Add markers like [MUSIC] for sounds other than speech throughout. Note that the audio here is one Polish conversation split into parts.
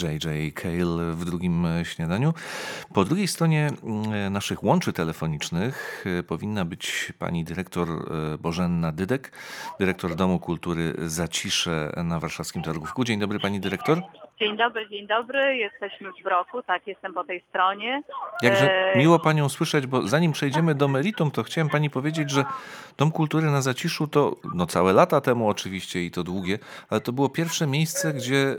J.J. Cale w drugim śniadaniu. Po drugiej stronie mm, naszych łączy telefonicznych e, powinna być pani dyrektor e, Bożenna Dydek, dyrektor Domu Kultury Zacisze na warszawskim Targówku. Dzień dobry pani dyrektor. Dzień dobry, dzień dobry. Jesteśmy w Broku, tak, jestem po tej stronie. Jakże E, miło panią słyszeć, bo zanim przejdziemy do meritum, to chciałem pani powiedzieć, że Dom Kultury na Zaciszu to no całe lata temu oczywiście i to długie, ale to było pierwsze miejsce, gdzie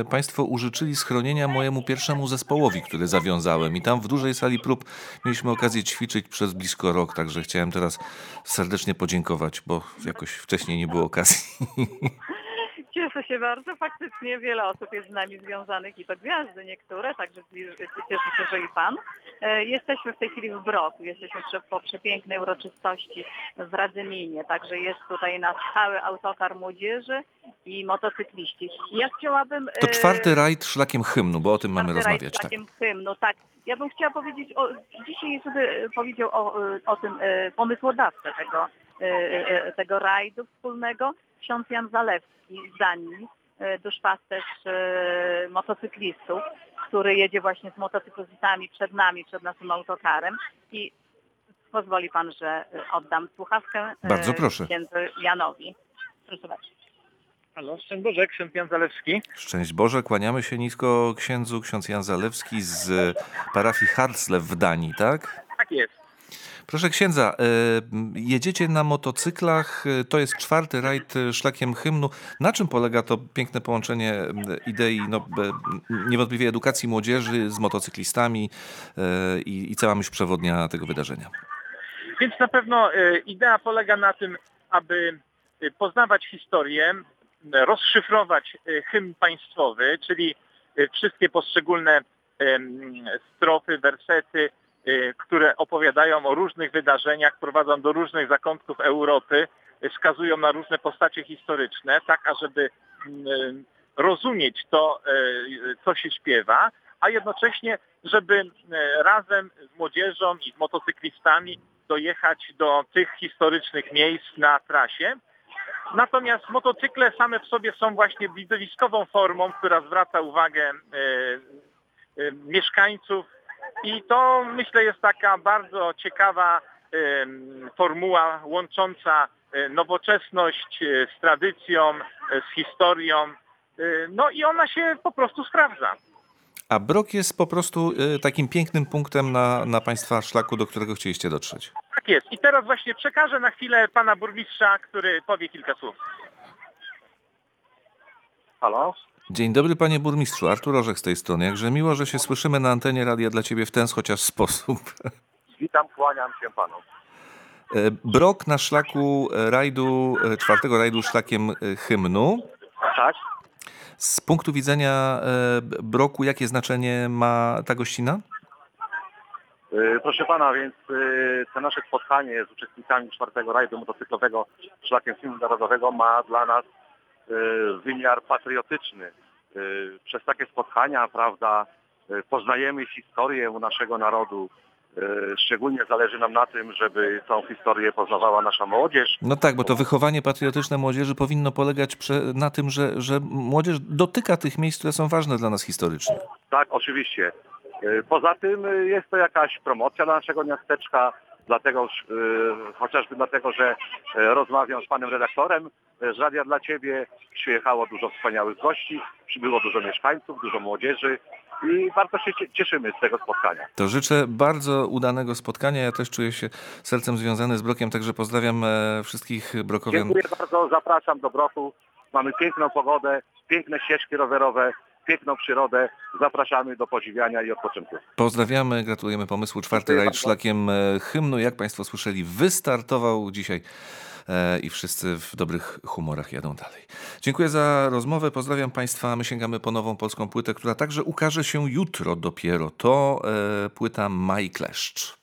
e, państwo użyczyli schronienia mojemu pierwszemu zespołowi, który zawiązałem i tam w dużej sali prób mieliśmy okazję ćwiczyć przez blisko rok, także chciałem teraz serdecznie podziękować, bo jakoś wcześniej nie było okazji. [LAUGHS] Cieszę się bardzo. Faktycznie wiele osób jest z nami związanych i to gwiazdy niektóre, także cieszę się, że i pan. E, Jesteśmy w tej chwili w Broku. Jesteśmy po przepięknej uroczystości w Radzyminie. Także jest tutaj nasz cały autokar młodzieży i motocykliści. Ja chciałabym... To e, czwarty rajd szlakiem hymnu, bo o tym mamy Czwarty rajd rozmawiać. Tak. szlakiem hymnu, tak. Ja bym chciała powiedzieć, o, dzisiaj sobie powiedział o, o tym e, pomysłodawca tego, tego rajdu wspólnego, ksiądz Jan Zalewski z Danii, e, duszpasterz e, motocyklistów, który jedzie właśnie z motocyklistami przed nami, przed naszym autokarem i pozwoli pan, że e, oddam słuchawkę e, Bardzo proszę. księdzu Janowi. Proszę bardzo. Halo, szczęść Boże, ksiądz Jan Zalewski. Szczęść Boże, kłaniamy się nisko księdzu, ksiądz Jan Zalewski z parafii Hartslew w Danii, tak? Tak jest. Proszę księdza, e, jedziecie na motocyklach, e, to jest czwarty rajd e, szlakiem hymnu. Na czym polega to piękne połączenie idei no, niewątpliwie edukacji młodzieży z motocyklistami i, i cała myśl przewodnia tego wydarzenia? Więc na pewno idea polega na tym, aby poznawać historię, rozszyfrować hymn państwowy, czyli wszystkie poszczególne strofy, wersety, które opowiadają o różnych wydarzeniach, prowadzą do różnych zakątków Europy, e, wskazują na różne postacie historyczne, tak ażeby mm, rozumieć to, co się śpiewa, a jednocześnie, żeby razem z młodzieżą i z motocyklistami dojechać do tych historycznych miejsc na trasie. Natomiast motocykle same w sobie są właśnie widowiskową formą, która zwraca uwagę mieszkańców i to myślę jest taka bardzo ciekawa formuła łącząca e, nowoczesność e, z tradycją, e, z historią. No i ona się po prostu sprawdza. A Brok jest po prostu takim pięknym punktem na, na państwa szlaku, do którego chcieliście dotrzeć. Tak jest. I teraz właśnie przekażę na chwilę pana burmistrza, który powie kilka słów. Halo? Dzień dobry panie burmistrzu, Artur Orzech z tej strony. Jakże miło, że się słyszymy na antenie radia dla ciebie w ten chociaż sposób. Witam, kłaniam się panu. E, Brok na szlaku e, rajdu, e, czwartego rajdu szlakiem hymnu. Tak? Z punktu widzenia Broku, jakie znaczenie ma ta gościna? Proszę pana, więc to nasze spotkanie z uczestnikami czwartego rajdu motocyklowego szlakiem filmu narodowego ma dla nas wymiar patriotyczny. Y, Przez takie spotkania, prawda, y, poznajemy historię naszego narodu. Szczególnie zależy nam na tym, żeby tą historię poznawała nasza młodzież. No tak, bo to wychowanie patriotyczne młodzieży powinno polegać na tym, że, że młodzież dotyka tych miejsc, które są ważne dla nas historycznie. Tak, oczywiście. Poza tym jest to jakaś promocja dla naszego miasteczka, dlatego, y, chociażby dlatego, że y, rozmawiam z panem redaktorem y, z Radia dla Ciebie. Przyjechało dużo wspaniałych gości, przybyło dużo mieszkańców, dużo młodzieży i bardzo się cie- cieszymy z tego spotkania. To życzę bardzo udanego spotkania. Ja też czuję się sercem związany z Brokiem, także pozdrawiam e, wszystkich Brokowian. Dziękuję bardzo, zapraszam do Broku. Mamy piękną pogodę, piękne ścieżki rowerowe, piękną przyrodę. Zapraszamy do podziwiania i odpoczynku. Pozdrawiamy, gratulujemy pomysłu. Czwarty rajd szlakiem e, hymnu. Jak Państwo słyszeli, wystartował dzisiaj e, i wszyscy w dobrych humorach jadą dalej. Dziękuję za rozmowę. Pozdrawiam Państwa. My sięgamy po nową polską płytę, która także ukaże się jutro dopiero. To e, płyta Maj Kleszcz.